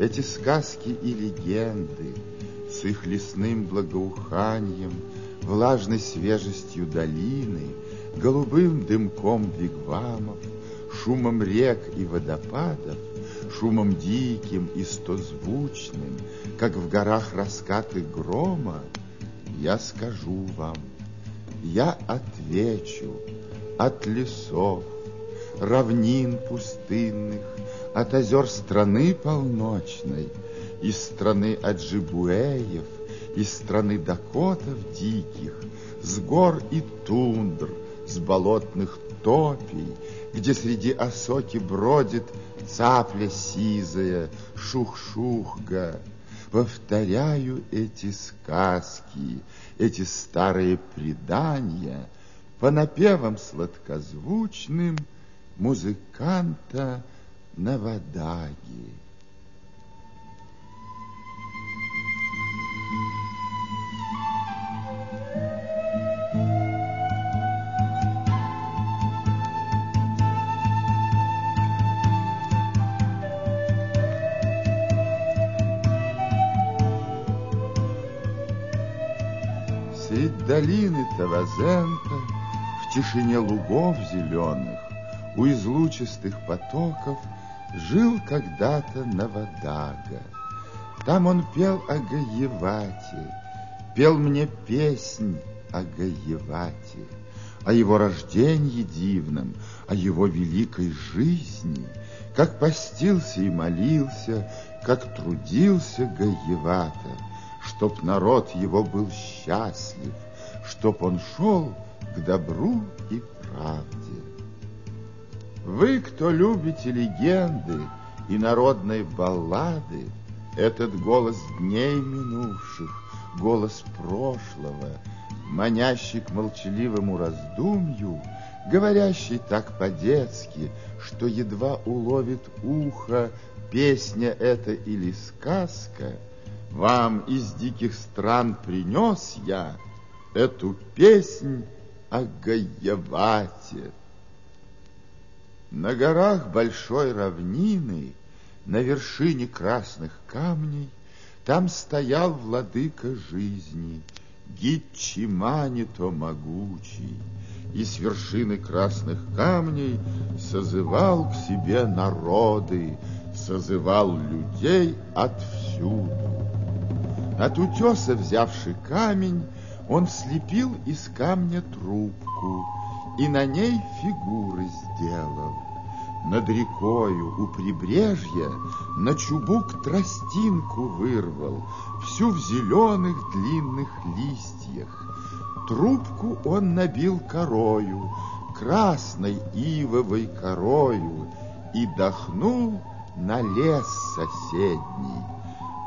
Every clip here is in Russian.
эти сказки и легенды с их лесным благоуханием, влажной свежестью долины, голубым дымком вигвамов, шумом рек и водопадов, шумом диким и стозвучным, как в горах раскаты грома, я скажу вам, я отвечу от лесов, равнин пустынных, от озер страны полночной, из страны Аджибуэев, из страны Дакотов диких, с гор и тундр, с болотных топий, где среди осоки бродит цапля сизая, шух-шухга. Повторяю эти сказки, эти старые предания по напевам сладкозвучным музыканта Навадаги. Средь долины Тавазента, в тишине лугов зеленых, у излучистых потоков жил когда-то Навадага. Там он пел о Гаевате, пел мне песнь о Гаевате, о его рождении дивном, о его великой жизни, как постился и молился, как трудился Гаевата, чтоб народ его был счастлив, чтоб он шел к добру и правде. Вы, кто любите легенды и народные баллады, этот голос дней минувших, голос прошлого, манящий к молчаливому раздумью, говорящий так по-детски, что едва уловит ухо песня эта или сказка, вам из диких стран принес я эту песнь о Гаевате. На горах большой равнины, на вершине красных камней, там стоял владыка жизни, Гитчимани-то могучий, и с вершины красных камней созывал к себе народы, созывал людей отвсюду. От утеса взявший камень, он слепил из камня трубку и на ней фигуры сделал. Над рекою у прибрежья на чубук тростинку вырвал, всю в зеленых длинных листьях. Трубку он набил корою, красной ивовой корою, и дохнул на лес соседний.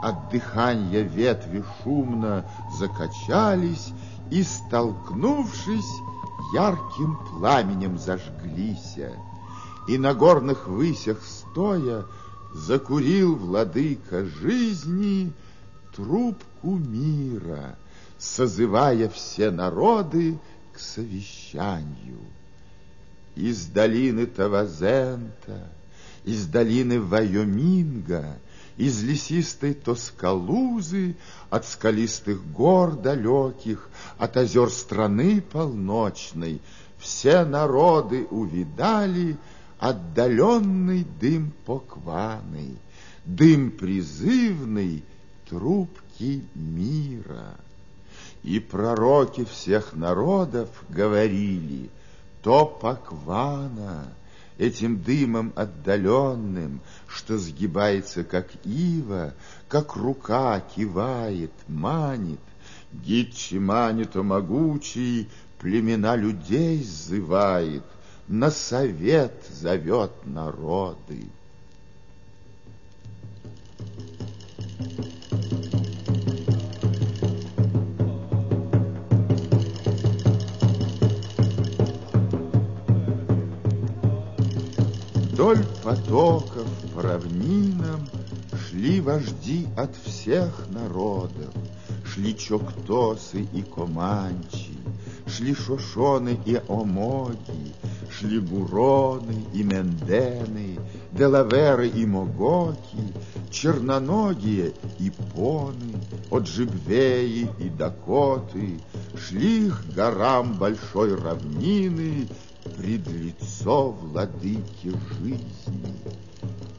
От дыхания ветви шумно закачались и, столкнувшись, ярким пламенем зажглися. И на горных высях стоя закурил владыка жизни трубку мира, созывая все народы к совещанию. Из долины Тавазента, из долины Вайоминга, из лесистой Тоскалузы, от скалистых гор далеких, от озер страны полночной, все народы увидали отдаленный дым покваны, дым призывный трубки мира. И пророки всех народов говорили, то поквана, этим дымом отдаленным, что сгибается, как ива, как рука кивает, манит, Гитчи манит, могучий, племена людей зывает, на совет зовет народы. Вдоль потоков по равнинам Шли вожди от всех народов, Шли чоктосы и команчи, Шли шошоны и омоги, Шли Гуроны и Мендены, Делаверы и Могоки, Черноногие и Поны, Оджибвеи и Дакоты, Шли к горам большой равнины Пред лицо владыки жизни.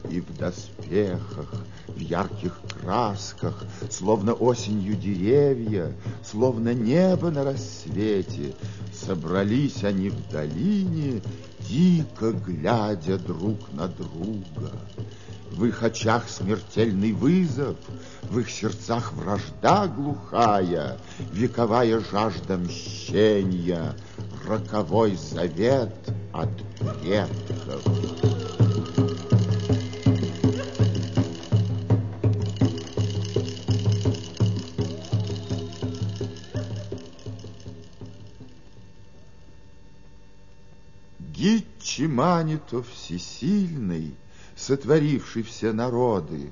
И в доспехах, в ярких красках, Словно осенью деревья, Словно небо на рассвете, Собрались они в долине, Дико глядя друг на друга. В их очах смертельный вызов, В их сердцах вражда глухая, Вековая жажда мщения, Роковой завет от предков. Гитчиманито всесильный, сотворивший все народы,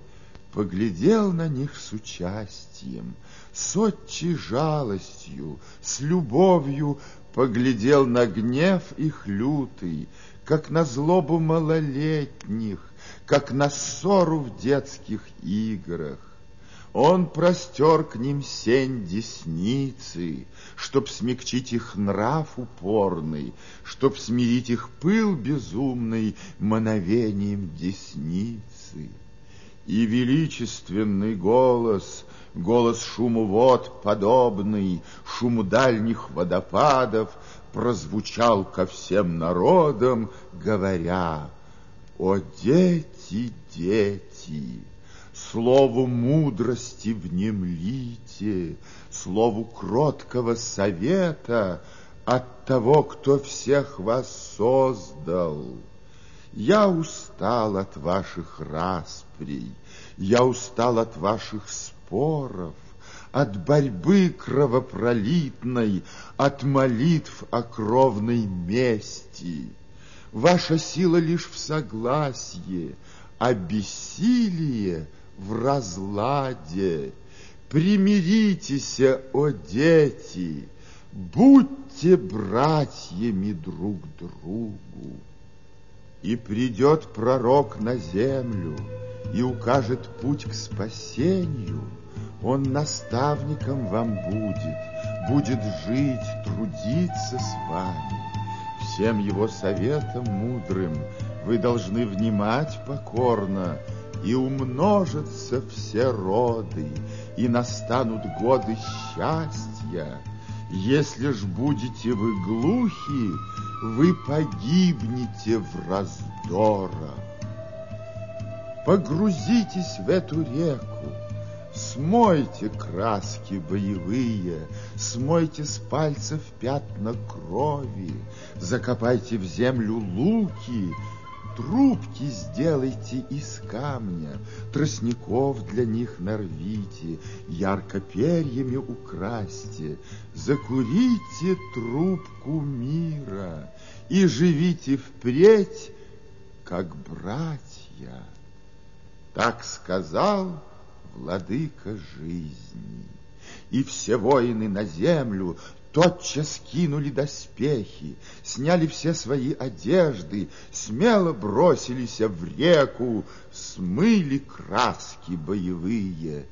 поглядел на них с участием, с отчей жалостью, с любовью поглядел на гнев их лютый, как на злобу малолетних, как на ссору в детских играх. Он простер к ним сень десницы, Чтоб смягчить их нрав упорный, Чтоб смирить их пыл безумный Мановением десницы. И величественный голос, голос шуму вод подобный, Шуму дальних водопадов, Прозвучал ко всем народам, говоря, «О, дети, дети!» Слову мудрости внемлите, Слову кроткого совета От того, кто всех вас создал. Я устал от ваших расприй, Я устал от ваших споров, От борьбы кровопролитной, От молитв о кровной мести. Ваша сила лишь в согласии, А бессилие — в разладе. Примиритесь, о дети, будьте братьями друг другу. И придет пророк на землю и укажет путь к спасению. Он наставником вам будет, будет жить, трудиться с вами. Всем его советам мудрым вы должны внимать покорно, и умножатся все роды, и настанут годы счастья. Если ж будете вы глухи, вы погибнете в раздорах. Погрузитесь в эту реку, смойте краски боевые, смойте с пальцев пятна крови, закопайте в землю луки, Трубки сделайте из камня, Тростников для них нарвите, Ярко перьями украсьте, Закурите трубку мира И живите впредь, как братья. Так сказал владыка жизни. И все воины на землю тотчас кинули доспехи, сняли все свои одежды, смело бросились в реку, смыли краски боевые.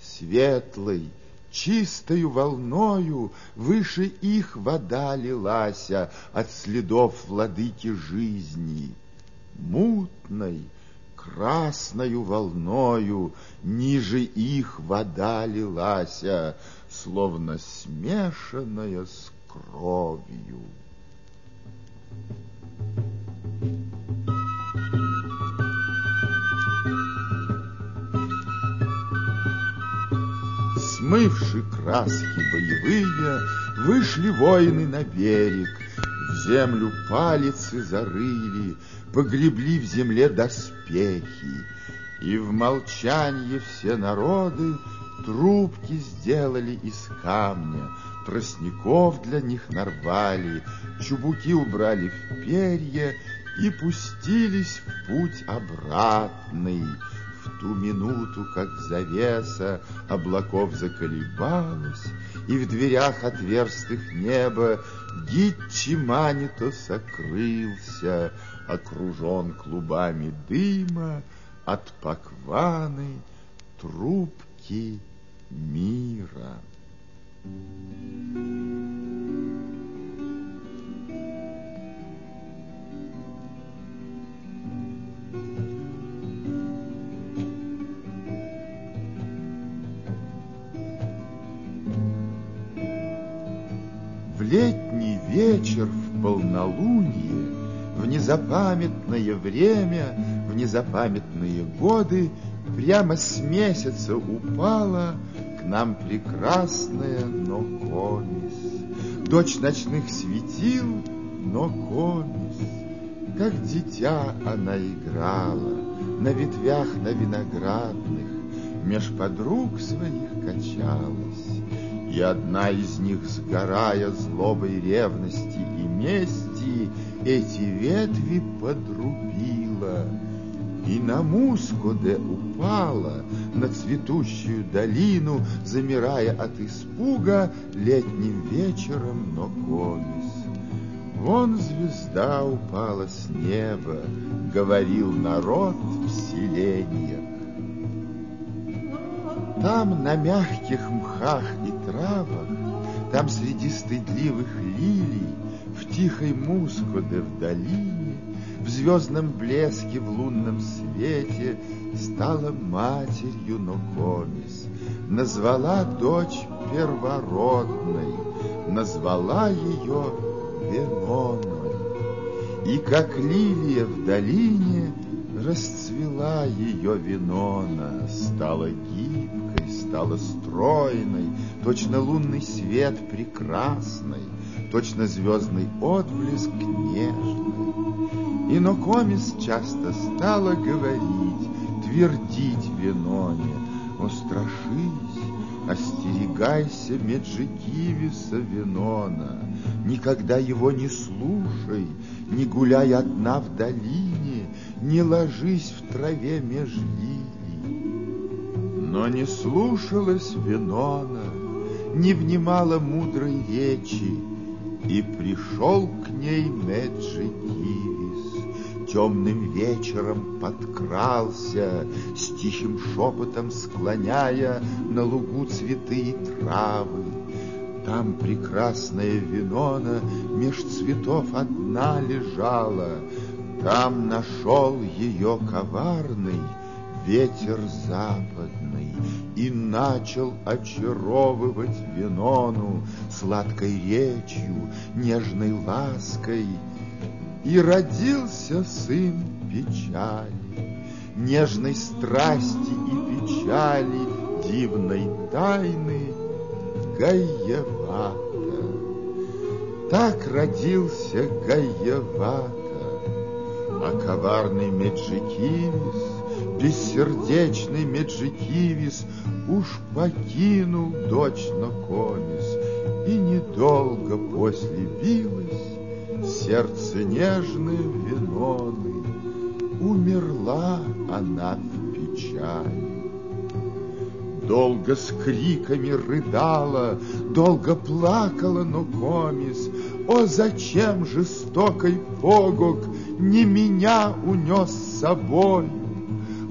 Светлой, чистою волною выше их вода лилася от следов владыки жизни. Мутной, красною волною ниже их вода лилася, словно смешанная с кровью. Смывши краски боевые, вышли воины на берег, землю палицы зарыли, погребли в земле доспехи, и в молчании все народы Трубки сделали из камня, Тростников для них нарвали, Чубуки убрали в перья И пустились в путь обратный, В ту минуту, как завеса облаков заколебалась, И в дверях отверстых неба Гитчи Манито сокрылся, Окружен клубами дыма От покваны трубки мира. Летний вечер в полнолуние, В незапамятное время, В незапамятные годы Прямо с месяца упала К нам прекрасная Нокомис, Дочь ночных светил Нокомис. Как дитя она играла На ветвях на виноградных, Меж подруг своих качалась, И одна из них, сгорая злобой ревности и мести, Эти ветви подрубила — и на мускуде упала на цветущую долину, Замирая от испуга летним вечером Нокомис. Вон звезда упала с неба, Говорил народ в селениях. Там на мягких мхах и травах, Там среди стыдливых лилий, В тихой мускуде в долине в звездном блеске, в лунном свете Стала матерью Нокомис, Назвала дочь первородной, Назвала ее Веноной. И как лилия в долине Расцвела ее Венона, Стала гибкой, стала стройной, Точно лунный свет прекрасный, Точно звездный отблеск нежный. И Нокомис часто стала говорить, твердить Веноне, «О, страшись, остерегайся Меджикивиса Венона, никогда его не слушай, не гуляй одна в долине, не ложись в траве меж лилий». Но не слушалась Венона, не внимала мудрой речи, и пришел к ней Меджикивис темным вечером подкрался, С тихим шепотом склоняя на лугу цветы и травы. Там прекрасная Винона меж цветов одна лежала, Там нашел ее коварный ветер западный И начал очаровывать Винону Сладкой речью, нежной лаской — и родился сын печали, Нежной страсти и печали, Дивной тайны Гаевата. Так родился Гаевата, А коварный Меджикивис, Бессердечный Меджикивис Уж покинул дочь Нокомис, И недолго после билась сердце нежное Веноны, Умерла она в печали. Долго с криками рыдала, Долго плакала Нукомис. О, зачем жестокой Погок Не меня унес с собой?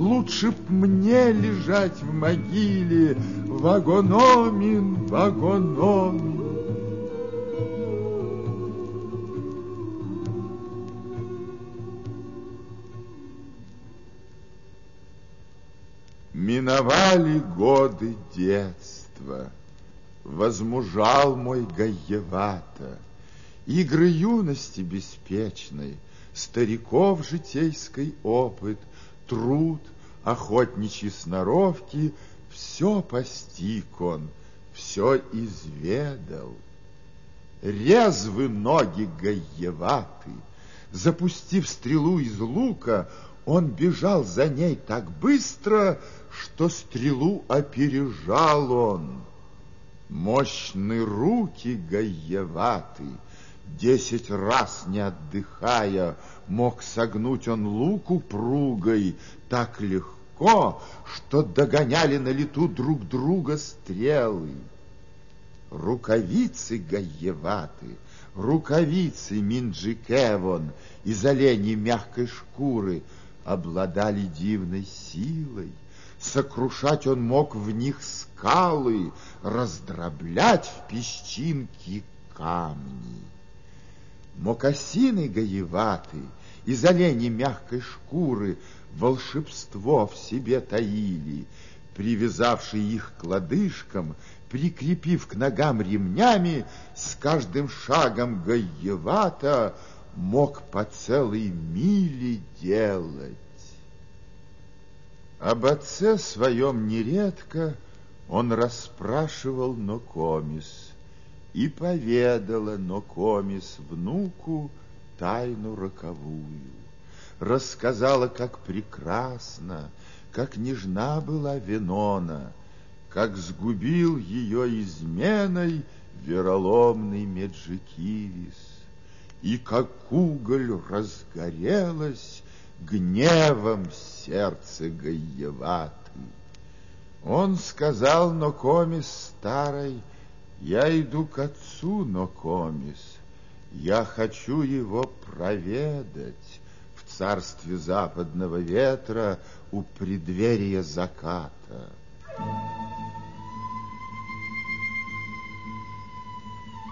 Лучше б мне лежать в могиле, Вагономин, вагономин. Миновали годы детства, Возмужал мой Гаевата, Игры юности беспечной, Стариков житейский опыт, Труд, охотничьи сноровки, Все постиг он, все изведал. Резвы ноги Гаеваты, Запустив стрелу из лука, он бежал за ней так быстро, что стрелу опережал он. Мощные руки гаеваты, десять раз не отдыхая, мог согнуть он лук упругой, так легко что догоняли на лету друг друга стрелы. Рукавицы гаеваты, рукавицы Минджикевон из оленей мягкой шкуры обладали дивной силой. Сокрушать он мог в них скалы, раздроблять в песчинки камни. Мокасины гаеваты из оленей мягкой шкуры волшебство в себе таили, привязавшие их к лодыжкам, прикрепив к ногам ремнями, с каждым шагом гаевата мог по целой миле делать. Об отце своем нередко он расспрашивал Нокомис, и поведала Нокомис внуку тайну роковую. Рассказала, как прекрасно, как нежна была Венона, как сгубил ее изменой вероломный Меджикивис, и как уголь разгорелось гневом сердце Гаеваты. Он сказал Нокомис старой, я иду к отцу Нокомис, я хочу его проведать в царстве западного ветра у преддверия заката.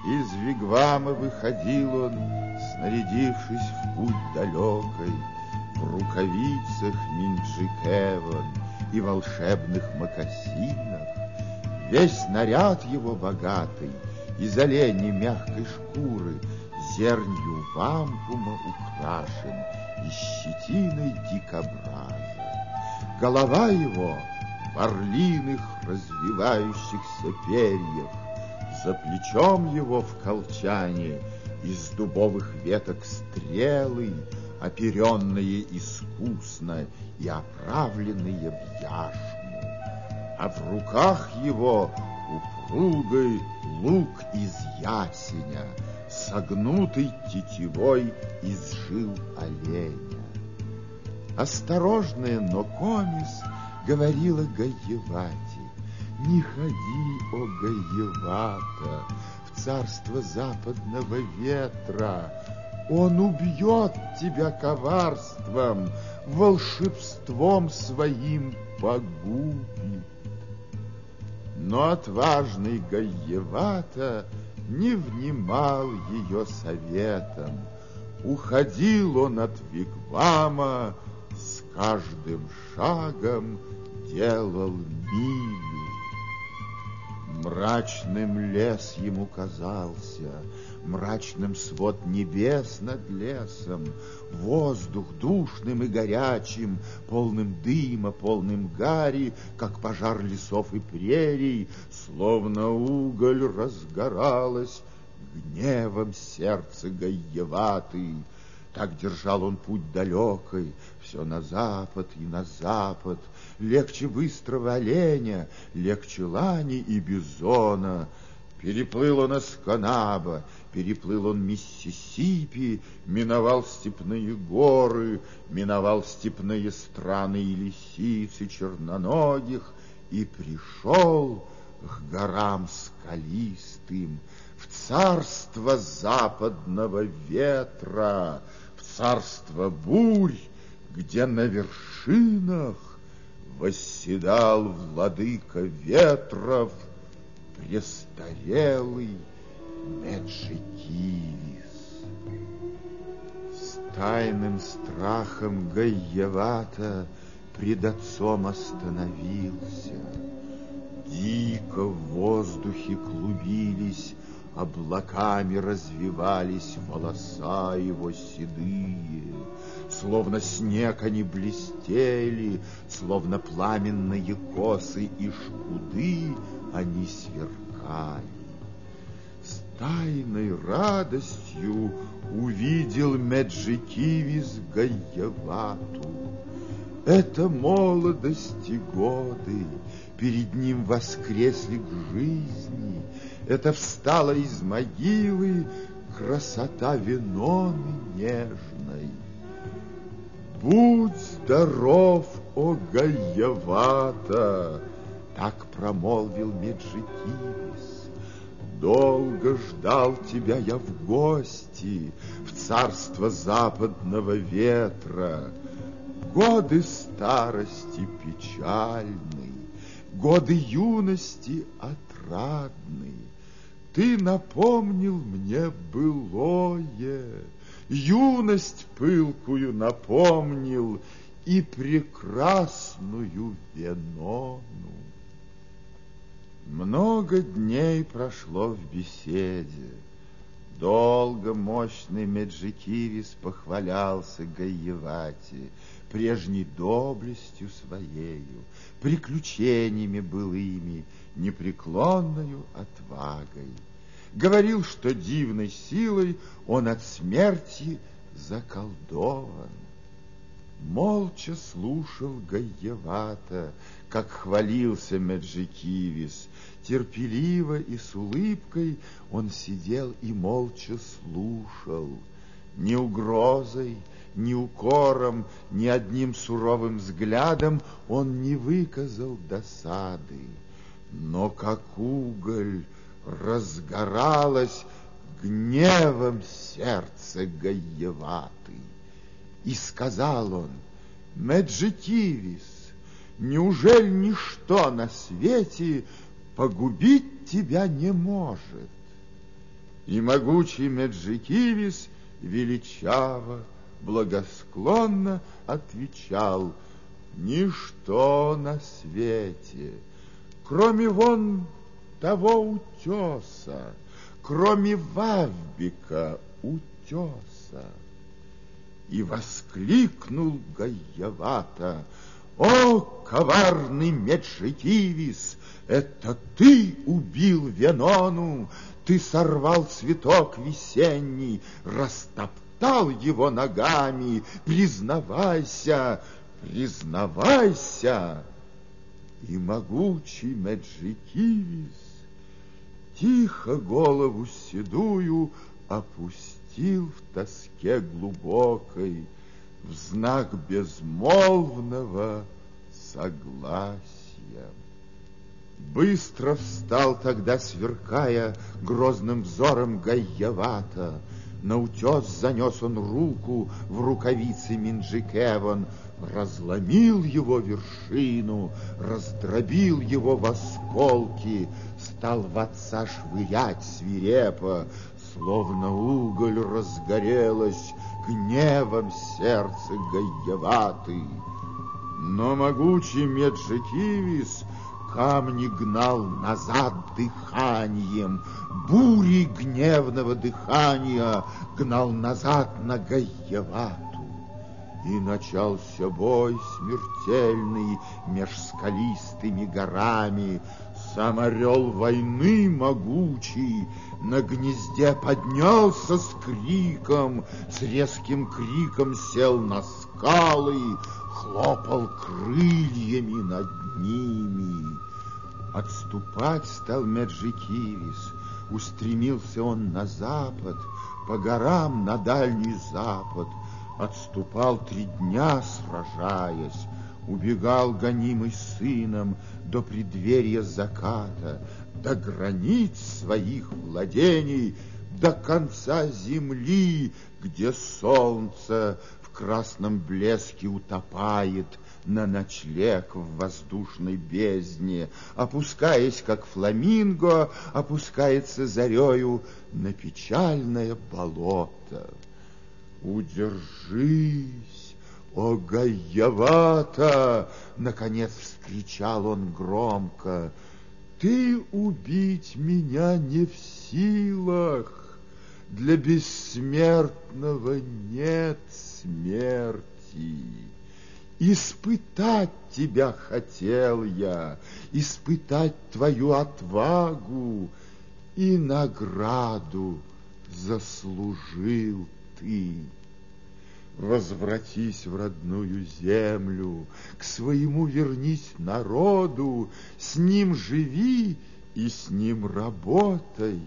Из Вигвама выходил он, снарядившись в путь далекой, в рукавицах Минджикеван и волшебных мокасинах. Весь наряд его богатый, из оленей мягкой шкуры, зернью вампума украшен и щетиной дикобраза. Голова его в орлиных развивающихся перьях, за плечом его в колчане из дубовых веток стрелы, оперенные искусно и оправленные в яшму, а в руках его упругой лук из ясеня, согнутый тетивой из жил оленя. Осторожная Нокомис говорила Гаевате, «Не ходи, о Гаевата, в царство западного ветра, он убьет тебя коварством, волшебством своим погубит». Но отважный Гаевата не внимал ее советам. Уходил он от Вигвама, с каждым шагом делал милю. Мрачным лес ему казался, Мрачным свод небес над лесом, Воздух душным и горячим, Полным дыма, полным гари, Как пожар лесов и прерий, Словно уголь разгоралось Гневом сердце гаеватый. Так держал он путь далекой, все на запад и на запад, Легче быстрого оленя, легче лани и бизона. Переплыл он Эсканаба, переплыл он Миссисипи, миновал степные горы, миновал степные страны и лисицы черноногих и пришел к горам скалистым, в царство западного ветра, в царство бурь, где на вершинах восседал владыка ветров, престарелый Меджикивис. С тайным страхом Гаевата пред отцом остановился. Дико в воздухе клубились, облаками развивались волоса его седые. Словно снег они блестели, словно пламенные косы и шкуды они сверкали. С тайной радостью увидел Меджикивис Гаевату. Это молодости годы перед ним воскресли к жизни. Это встала из могилы красота Веноны нежной. Будь здоров, о Гаевата, так промолвил Меджикивис. Долго ждал тебя я в гости, в царство западного ветра. Годы старости печальны, годы юности отрадны. Ты напомнил мне былое, юность пылкую напомнил и прекрасную Венону. Много дней прошло в беседе. Долго мощный Меджикивис похвалялся Гаевати прежней доблестью своею, приключениями былыми, непреклонною отвагой. Говорил, что дивной силой он от смерти заколдован. Молча слушал Гаевата, как хвалился Меджикивис. Терпеливо и с улыбкой он сидел и молча слушал. Ни угрозой, ни укором, ни одним суровым взглядом он не выказал досады. Но как уголь разгоралось гневом сердце Гаеваты. И сказал он, Меджикивис, неужели ничто на свете погубить тебя не может? И могучий Меджикивис величаво, благосклонно отвечал, Ничто на свете, кроме вон того утеса, кроме Вавбика утеса. И воскликнул Гаявата, «О, коварный Меджикивис, это ты убил Венону, ты сорвал цветок весенний, растоптал его ногами, признавайся, признавайся!» И могучий Меджикивис тихо голову седую опустил в тоске глубокой в знак безмолвного согласия. Быстро встал тогда, сверкая грозным взором Гайявата. На утес занес он руку в рукавице Минджикеван, разломил его вершину, раздробил его в осколки, стал в отца швырять свирепо, словно уголь разгорелось гневом сердце Гаеваты. Но могучий Меджикивис камни гнал назад дыханием, бури гневного дыхания гнал назад на Гаевату. И начался бой смертельный меж скалистыми горами. Сам орел войны могучий на гнезде поднялся с криком, с резким криком сел на скалы, хлопал крыльями над ними. Отступать стал Меджикивис, устремился он на запад, по горам на дальний запад, Отступал три дня, сражаясь, Убегал гонимый сыном До преддверия заката, До границ своих владений, До конца земли, Где солнце в красном блеске утопает На ночлег в воздушной бездне, Опускаясь, как фламинго, Опускается зарею на печальное болото. «Удержись, о Гаявата!» Наконец вскричал он громко. «Ты убить меня не в силах, Для бессмертного нет смерти. Испытать тебя хотел я, Испытать твою отвагу, И награду заслужил ты. Возвратись в родную землю, к своему вернись народу, с ним живи и с ним работай.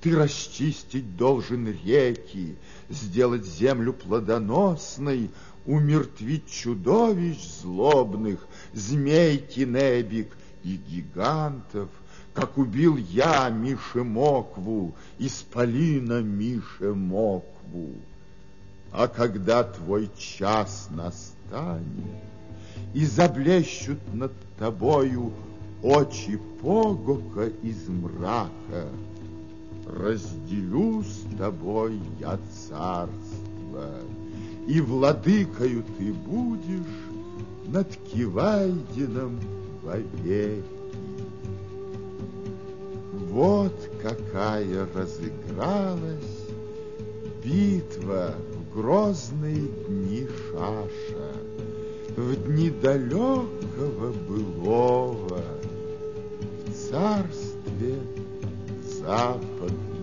Ты расчистить должен реки, сделать землю плодоносной, умертвить чудовищ злобных, змей Кинебик и гигантов, как убил я Мишемокву, исполина Мишемокву. А когда твой час настанет, и заблещут над тобою очи Погока из мрака, разделю с тобой я царство, и владыкою ты будешь над Кивайдином вовеки. Вот какая разыгралась битва в грозные дни Шаша, в дни далекого былого, в царстве западного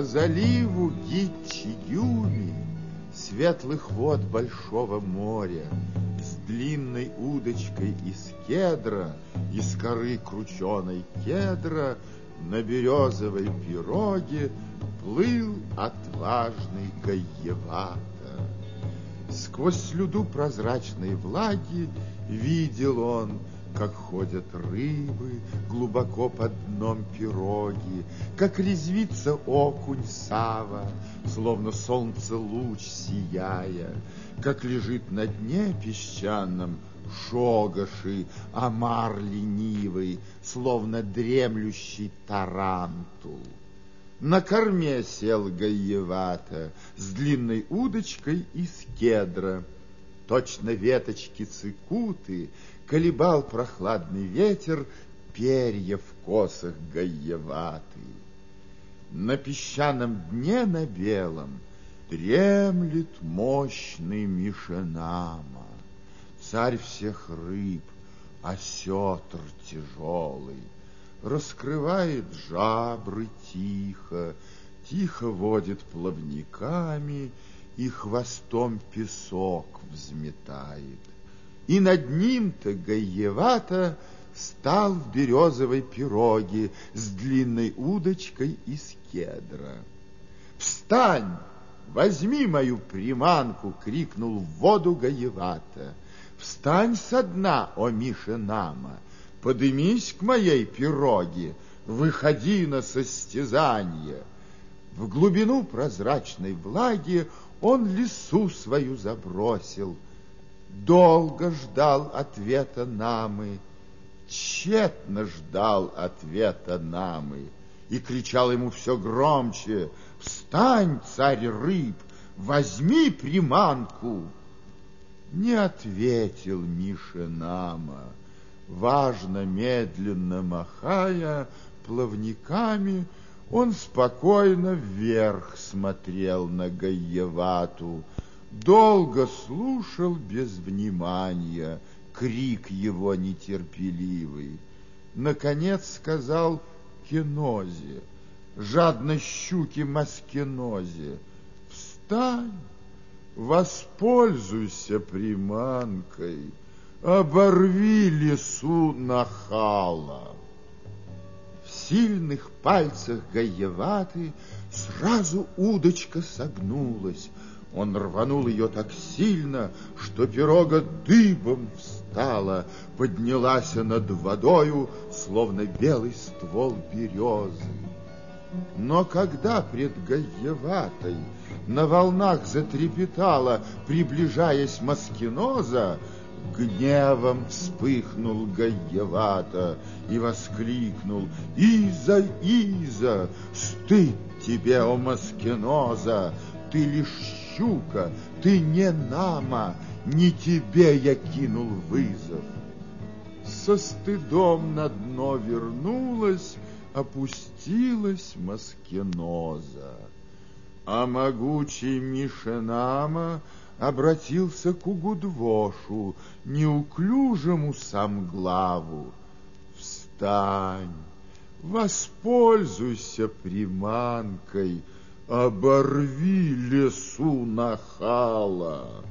По заливу Гитчи-Юми, светлых вод большого моря, с длинной удочкой из кедра, из коры крученой кедра, на березовой пироге плыл отважный Гаевата. Сквозь слюду прозрачной влаги видел он, как ходят рыбы глубоко под дном пироги, как резвится окунь Сава, словно солнце луч сияя, как лежит на дне песчаном шогаши, омар ленивый, словно дремлющий тарантул. На корме сел Гайавата с длинной удочкой из кедра. Точно веточки цикуты колебал прохладный ветер перья в косах гаеваты. На песчаном дне на белом дремлет мощный Мишенама, царь всех рыб, осетр тяжелый, раскрывает жабры тихо, тихо водит плавниками и хвостом песок взметает и над ним-то Гаевата стал в березовой пироге с длинной удочкой из кедра. «Встань! Возьми мою приманку!» — крикнул в воду Гаевата. «Встань со дна, о Миша Нама! Подымись к моей пироге! Выходи на состязание!» В глубину прозрачной влаги он лесу свою забросил — Долго ждал ответа Намы, тщетно ждал ответа Намы, и кричал ему все громче, «Встань, царь рыб, возьми приманку!» Не ответил Миша Нама, важно, медленно махая плавниками, он спокойно вверх смотрел на Гаевату, долго слушал без внимания крик его нетерпеливый. Наконец сказал Кенозе, жадно щуки Маскенозе, встань, воспользуйся приманкой, оборви лесу нахала. В сильных пальцах Гаеваты сразу удочка согнулась, он рванул ее так сильно, что пирога дыбом встала, поднялась над водою, словно белый ствол березы. Но когда пред Гаеватой на волнах затрепетала, приближаясь Маскиноза, гневом вспыхнул Гаевата и воскликнул «Иза, Иза, стыд тебе, о Маскиноза, ты лишь щука, ты не нама, не тебе я кинул вызов. Со стыдом на дно вернулась, опустилась маскеноза. А могучий Мишенама обратился к Угудвошу, неуклюжему сам главу. Встань, воспользуйся приманкой, оборви лесу нахала.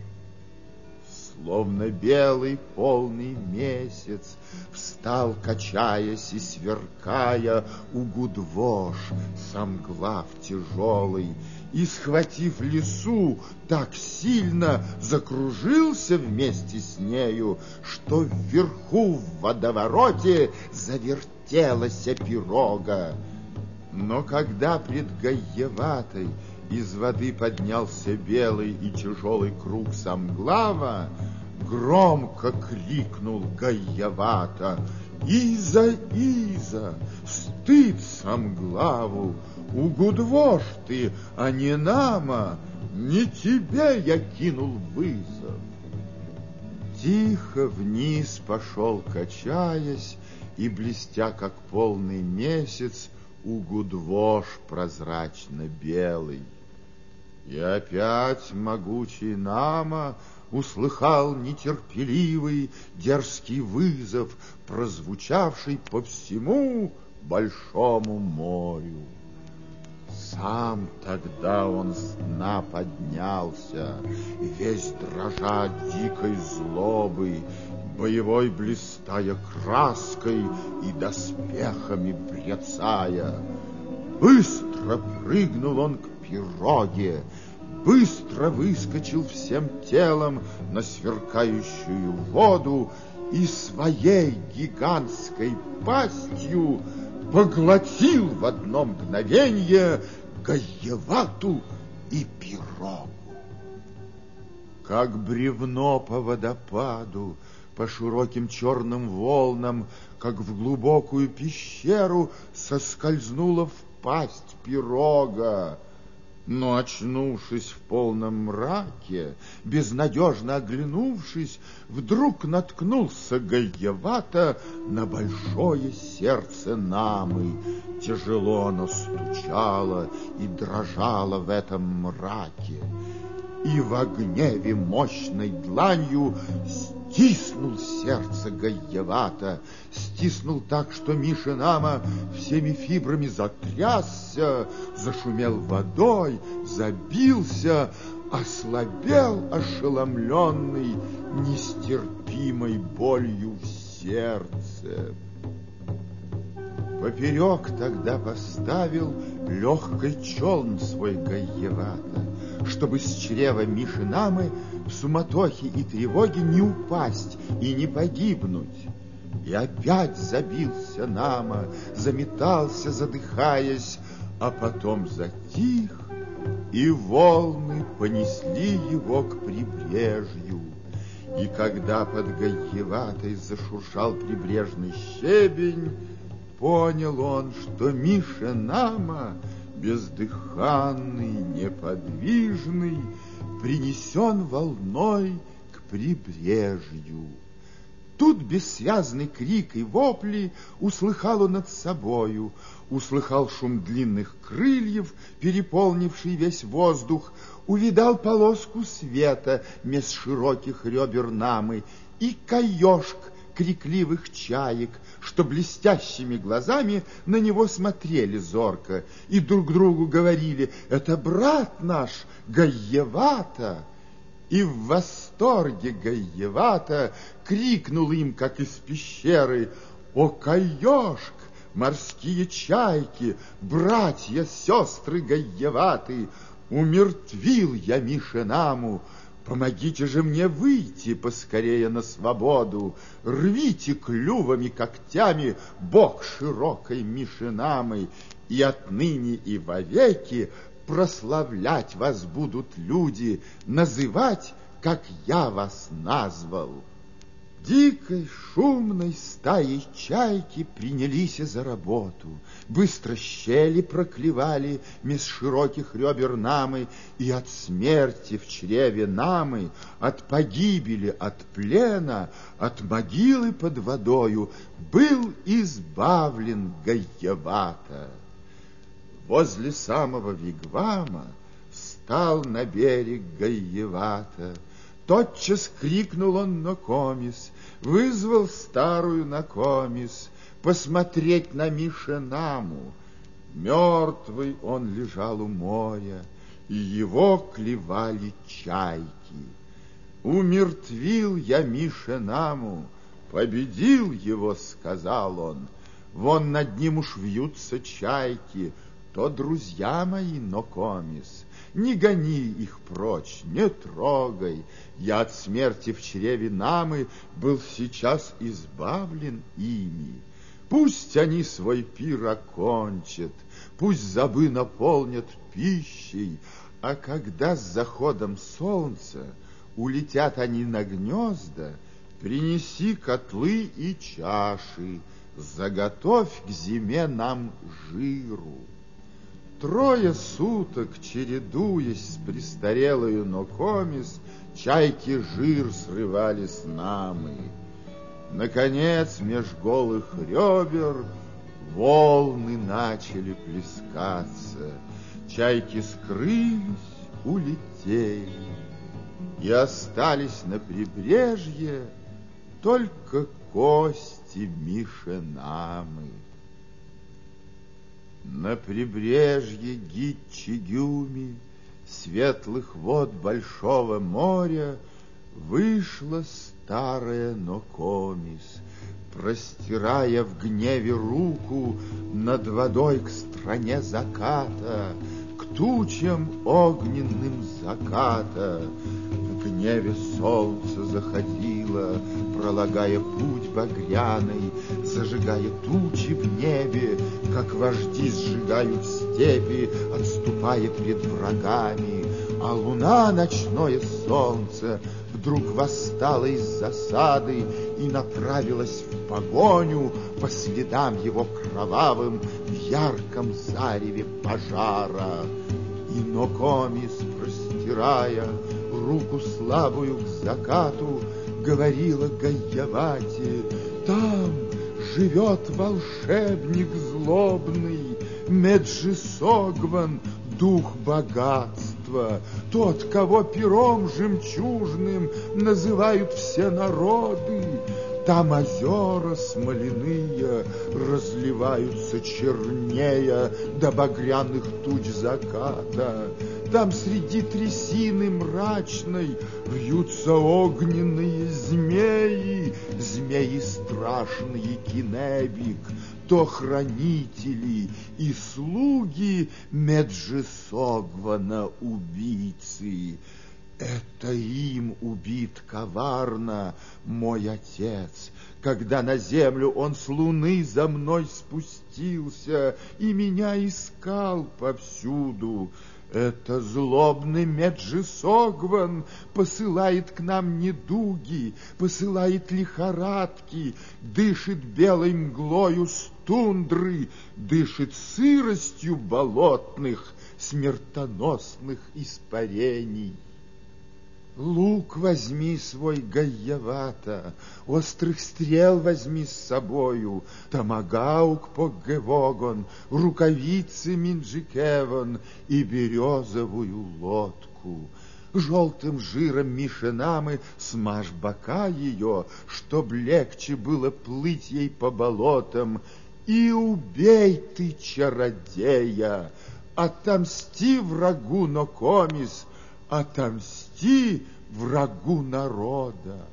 Словно белый полный месяц Встал, качаясь и сверкая, У гудвош самглав тяжелый, И, схватив лесу, так сильно Закружился вместе с нею, Что вверху в водовороте Завертелась пирога. Но когда пред Гаеватой из воды поднялся белый и тяжелый круг самглава, громко крикнул Гаевата. Иза, Иза, стыд самглаву, угудвош ты, а не нама, не тебе я кинул вызов. Тихо вниз пошел, качаясь, и, блестя, как полный месяц, угудвош прозрачно белый. И опять могучий Нама услыхал нетерпеливый дерзкий вызов, прозвучавший по всему большому морю. Сам тогда он с дна поднялся, весь дрожа дикой злобой, боевой блистая краской и доспехами брецая. Быстро прыгнул он к пироге, быстро выскочил всем телом на сверкающую воду и своей гигантской пастью поглотил в одно мгновение гаевату и пирогу. Как бревно по водопаду, по широким черным волнам, как в глубокую пещеру соскользнула в пасть пирога, но, очнувшись в полном мраке, безнадежно оглянувшись, вдруг наткнулся Гаевато на большое сердце Намы. Тяжело оно стучало и дрожало в этом мраке. И в гневе мощной дланью стиснул сердце Гаевата, стиснул так, что Мишинама всеми фибрами затрясся, зашумел водой, забился, ослабел ошеломленный нестерпимой болью в сердце. Поперек тогда поставил легкой челн свой Гаевата, чтобы с чрева Мишинамы в суматохе и тревоге не упасть и не погибнуть. И опять забился Нама, заметался, задыхаясь, а потом затих, и волны понесли его к прибрежью. И когда под Гаеватой зашуршал прибрежный щебень, понял он, что Миша Нама, бездыханный, неподвижный, принесен волной к прибрежью. Тут бессвязный крик и вопли услыхал он над собою, услыхал шум длинных крыльев, переполнивший весь воздух, увидал полоску света меж широких ребер намы и каешк крикливых чаек, что блестящими глазами на него смотрели зорко и друг другу говорили «Это брат наш, Гаевата!» И в восторге Гаевата крикнул им, как из пещеры, «О, Каешк, морские чайки, братья, сестры Гаеваты, умертвил я Мишенаму, Помогите же мне выйти поскорее на свободу, Рвите клювами, когтями бок широкой Мишинамы, И отныне и вовеки прославлять вас будут люди, Называть, как я вас назвал. Дикой шумной стаей чайки принялись за работу. Быстро щели проклевали меж широких ребер намы, И от смерти в чреве намы, от погибели, от плена, От могилы под водою был избавлен Гаевата. Возле самого вигвама стал на берег Гаевата, Тотчас крикнул он на комис, вызвал старую на комис посмотреть на Мишенаму. Мертвый он лежал у моря, и его клевали чайки. Умертвил я Мишенаму, победил его, сказал он. Вон над ним уж вьются чайки, то друзья мои, но комис. Не гони их прочь, не трогай. Я от смерти в чреве Намы был сейчас избавлен ими. Пусть они свой пир окончат, пусть забы наполнят пищей, а когда с заходом солнца улетят они на гнезда, принеси котлы и чаши, заготовь к зиме нам жиру. Трое суток, чередуясь с престарелою Нокомис, чайки жир срывали с намы. Наконец, меж голых ребер волны начали плескаться, чайки скрылись, улетели, и остались на прибрежье только кости Мишенамы. На прибрежье Гитчигюми, Светлых вод большого моря, Вышла старая Нокомис, Простирая в гневе руку Над водой к стране заката, К тучам огненным заката. В гневе солнце заходило, Пролагая путь багряный, Зажигая тучи в небе, Как вожди сжигают степи, Отступая пред врагами. А луна, ночное солнце, Вдруг восстала из засады И направилась в погоню По следам его кровавым В ярком зареве пожара. И Нокомис, простирая Руку слабую к закату, Говорила Гаявате, Там живет волшебник злобный, Меджисогван, дух богатства, Тот, кого пером жемчужным Называют все народы, там озера смоляные разливаются чернее до багряных туч заката. Там среди трясины мрачной вьются огненные змеи, змеи страшные кинебик, то хранители и слуги Меджесогвана убийцы. Это им убит коварно мой отец, когда на землю он с луны за мной спустился и меня искал повсюду. Это злобный Меджисогван посылает к нам недуги, посылает лихорадки, дышит белой мглою с тундры, дышит сыростью болотных, смертоносных испарений. Лук возьми свой гаявата, острых стрел возьми с собою, Тамагаук поггевогон, рукавицы минджикевон и березовую лодку. Желтым жиром мишенамы смажь бока ее, Чтоб легче было плыть ей по болотам, И убей ты чародея, отомсти врагу Нокомис, отомсти врагу народа.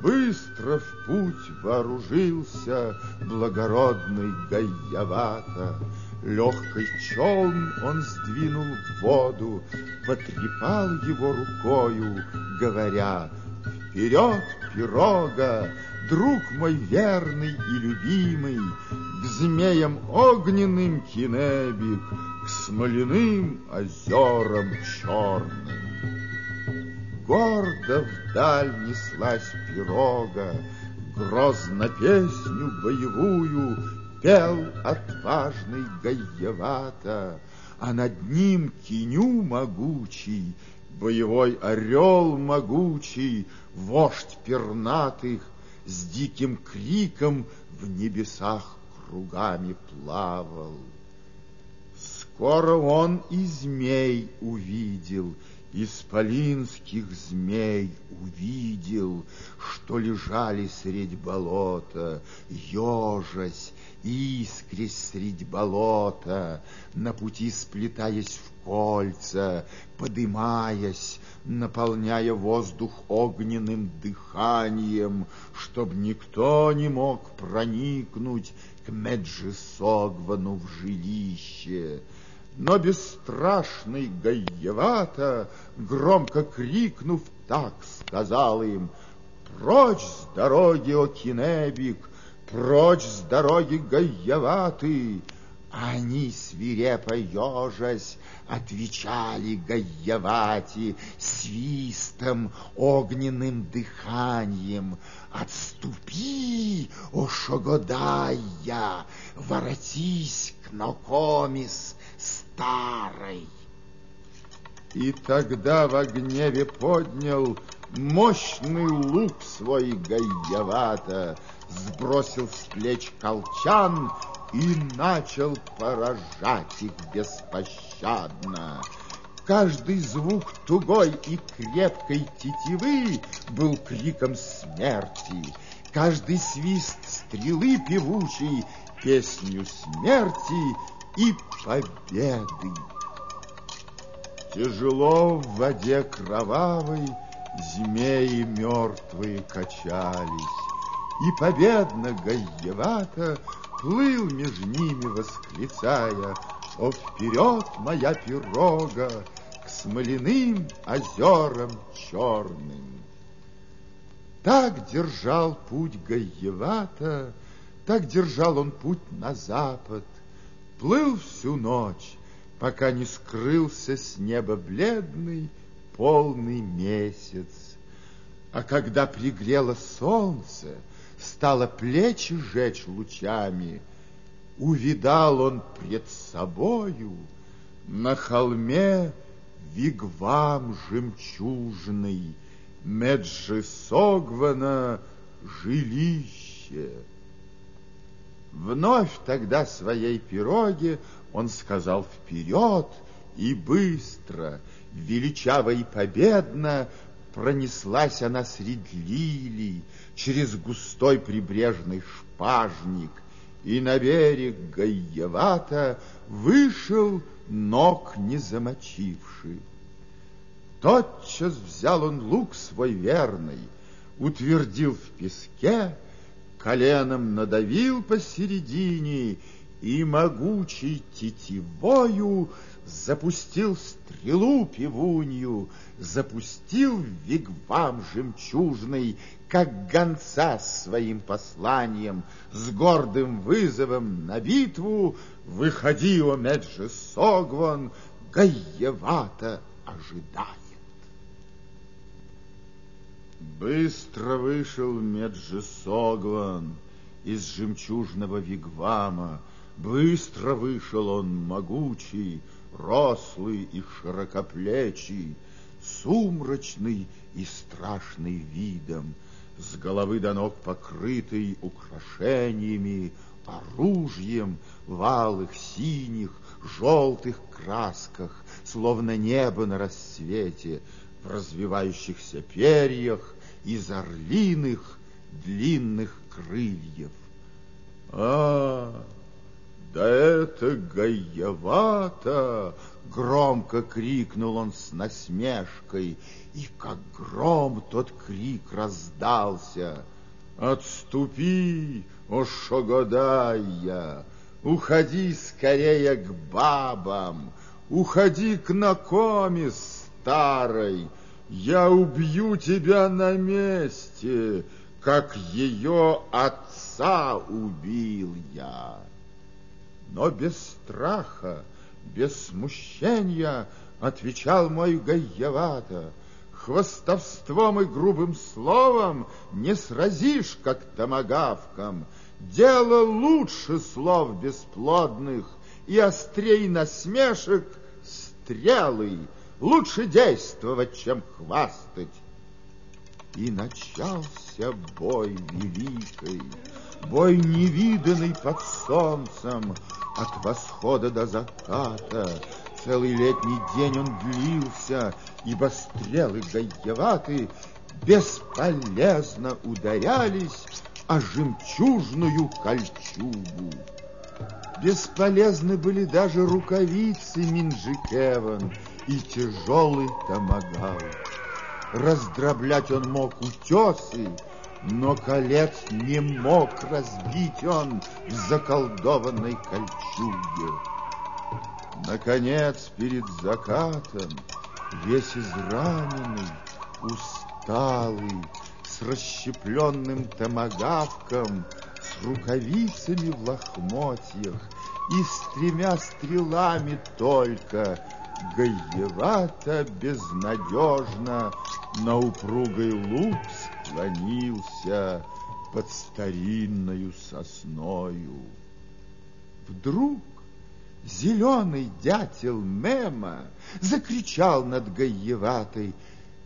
Быстро в путь вооружился благородный Гаявата. Легкой челн он сдвинул в воду, потрепал его рукою, говоря, «Вперед, пирога, друг мой верный и любимый, к змеям огненным кинебик, к смоляным озерам черным. Гордо вдаль неслась пирога, грозно песню боевую пел отважный Гаевата, а над ним киню могучий, боевой орел могучий, вождь пернатых, с диким криком в небесах кругами плавал. Скоро он и змей увидел, исполинских змей увидел, что лежали средь болота, ежась, искрясь средь болота, на пути сплетаясь в кольца, подымаясь, наполняя воздух огненным дыханием, чтоб никто не мог проникнуть к Меджисогвану в жилище. Но бесстрашный Гаевата, громко крикнув, так сказал им, «Прочь с дороги, о Кинебик, прочь с дороги Гаеваты!» Они, свирепо ежась, отвечали Гаевати свистом, огненным дыханием. Отступи, о Шогодая, воротись к Нокомис старой. И тогда в гневе поднял мощный лук свой Гаевата, сбросил с плеч колчан и начал поражать их беспощадно. Каждый звук тугой и крепкой тетивы был криком смерти. Каждый свист стрелы певучей песню смерти и победы. Тяжело в воде кровавой змеи мертвые качались, и победно гаевато плыл между ними, восклицая, «О, вперед, моя пирога, к смоляным озерам черным!» Так держал путь Гаевата, так держал он путь на запад, плыл всю ночь, пока не скрылся с неба бледный полный месяц. А когда пригрело солнце, стало плечи жечь лучами, увидал он пред собою на холме вигвам жемчужный, Меджисогвана жилище. Вновь тогда своей пироге он сказал вперед и быстро, величаво и победно пронеслась она среди лилий, через густой прибрежный шпажник, и на берег Гаевата вышел ног не замочивший. Тотчас взял он лук свой верный, утвердил в песке, коленом надавил посередине и могучей тетивою запустил стрелу пивунью, запустил вигвам жемчужный, как гонца своим посланием, с гордым вызовом на битву, выходи, о Меджи Согван, Гаевата ожидает. Быстро вышел Меджи Согван из жемчужного вигвама, Быстро вышел он могучий, рослый и широкоплечий, сумрачный и страшный видом, с головы до ног покрытый украшениями, оружием в алых, синих, желтых красках, словно небо на рассвете, в развивающихся перьях из орлиных длинных крыльев. А, да это гаевато! Громко крикнул он с насмешкой, и как гром тот крик раздался. Отступи, о Шогодая, уходи скорее к бабам, уходи к Накоме старой, я убью тебя на месте, как ее отца убил я но без страха, без смущения отвечал мой Гаевата. Хвостовством и грубым словом не сразишь, как томагавком. Дело лучше слов бесплодных и острей насмешек стрелы. Лучше действовать, чем хвастать. И начался бой великий, бой невиданный под солнцем, от восхода до заката, Целый летний день он длился, ибо стрелы гаеваты бесполезно ударялись о жемчужную кольчугу. Бесполезны были даже рукавицы Минджикеван и тяжелый томагавк. Раздроблять он мог утесы, но колец не мог разбить он в заколдованной кольчуге. Наконец, перед закатом, весь израненный, усталый, с расщепленным томагавком, с рукавицами в лохмотьях и с тремя стрелами только, гаевато безнадежно на упругой лук склонился под старинною сосною. Вдруг зеленый дятел Мема закричал над Гаеватой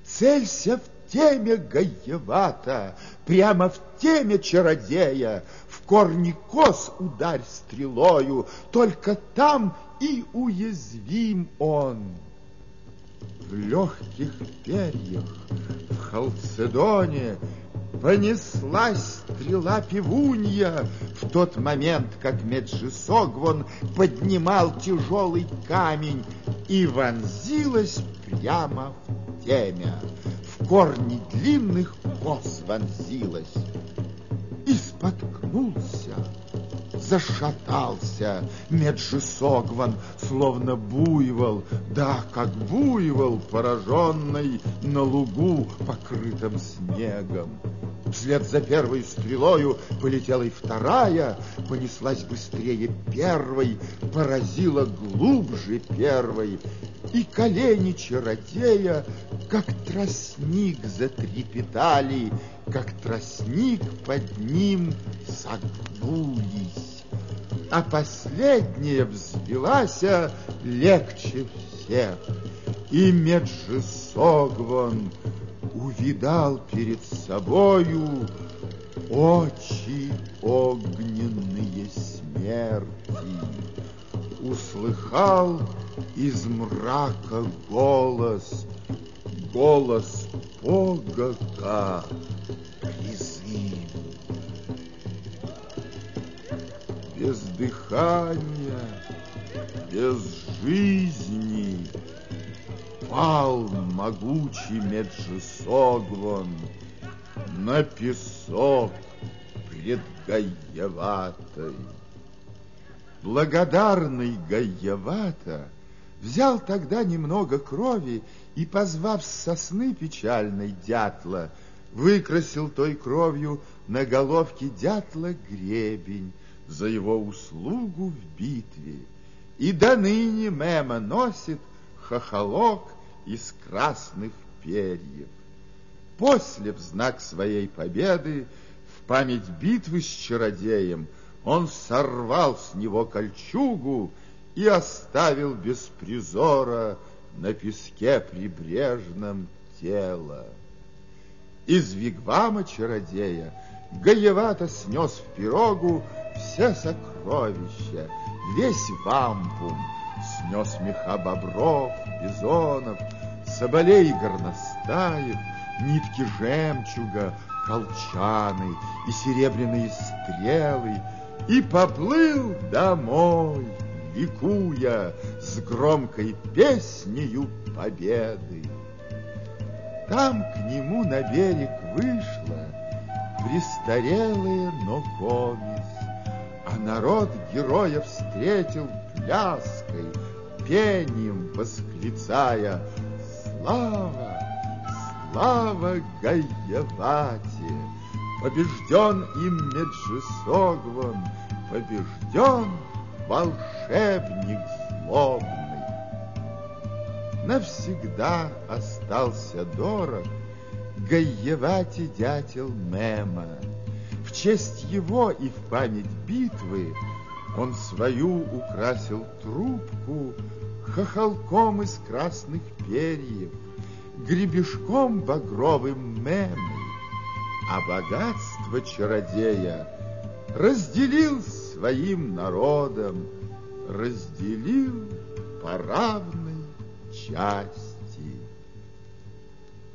«Целься в теме Гаевата, прямо в теме чародея, корни кос ударь стрелою, только там и уязвим он». В легких перьях, в халцедоне Понеслась стрела пивунья в тот момент, как Меджисогвон поднимал тяжелый камень и вонзилась прямо в темя. В корни длинных кос вонзилась и споткнулся зашатался Меджисогван, словно буйвол, да, как буйвол, пораженный на лугу, покрытом снегом. Вслед за первой стрелою полетела и вторая, понеслась быстрее первой, поразила глубже первой, и колени чародея, как тростник, затрепетали, как тростник под ним согнулись а последняя взвелась легче всех. И Меджесогван увидал перед собою очи огненные смерти. Услыхал из мрака голос, голос Бога без дыхания, без жизни. Пал могучий Меджисогван на песок пред Гаеватой. Благодарный Гаевата взял тогда немного крови и, позвав с сосны печальной дятла, выкрасил той кровью на головке дятла гребень, за его услугу в битве. И до ныне Мема носит хохолок из красных перьев. После, в знак своей победы, в память битвы с чародеем, он сорвал с него кольчугу и оставил без призора на песке прибрежном тело. Из вигвама чародея Гаевато снес в пирогу все сокровища, весь вампум, снес меха бобров, бизонов, соболей горностаев, нитки жемчуга, колчаны и серебряные стрелы, и поплыл домой, ликуя с громкой песнею победы. Там к нему на берег вышла престарелая Нокомис, а народ героя встретил пляской, пением восклицая «Слава! Слава Гаевате! Побежден им Меджисогван, побежден волшебник злобный!» Навсегда остался дорог Гаевате дятел Мема. Честь его и в память битвы он свою украсил трубку хохолком из красных перьев, гребешком багровым мемы, а богатство чародея разделил своим народом, разделил по равной части.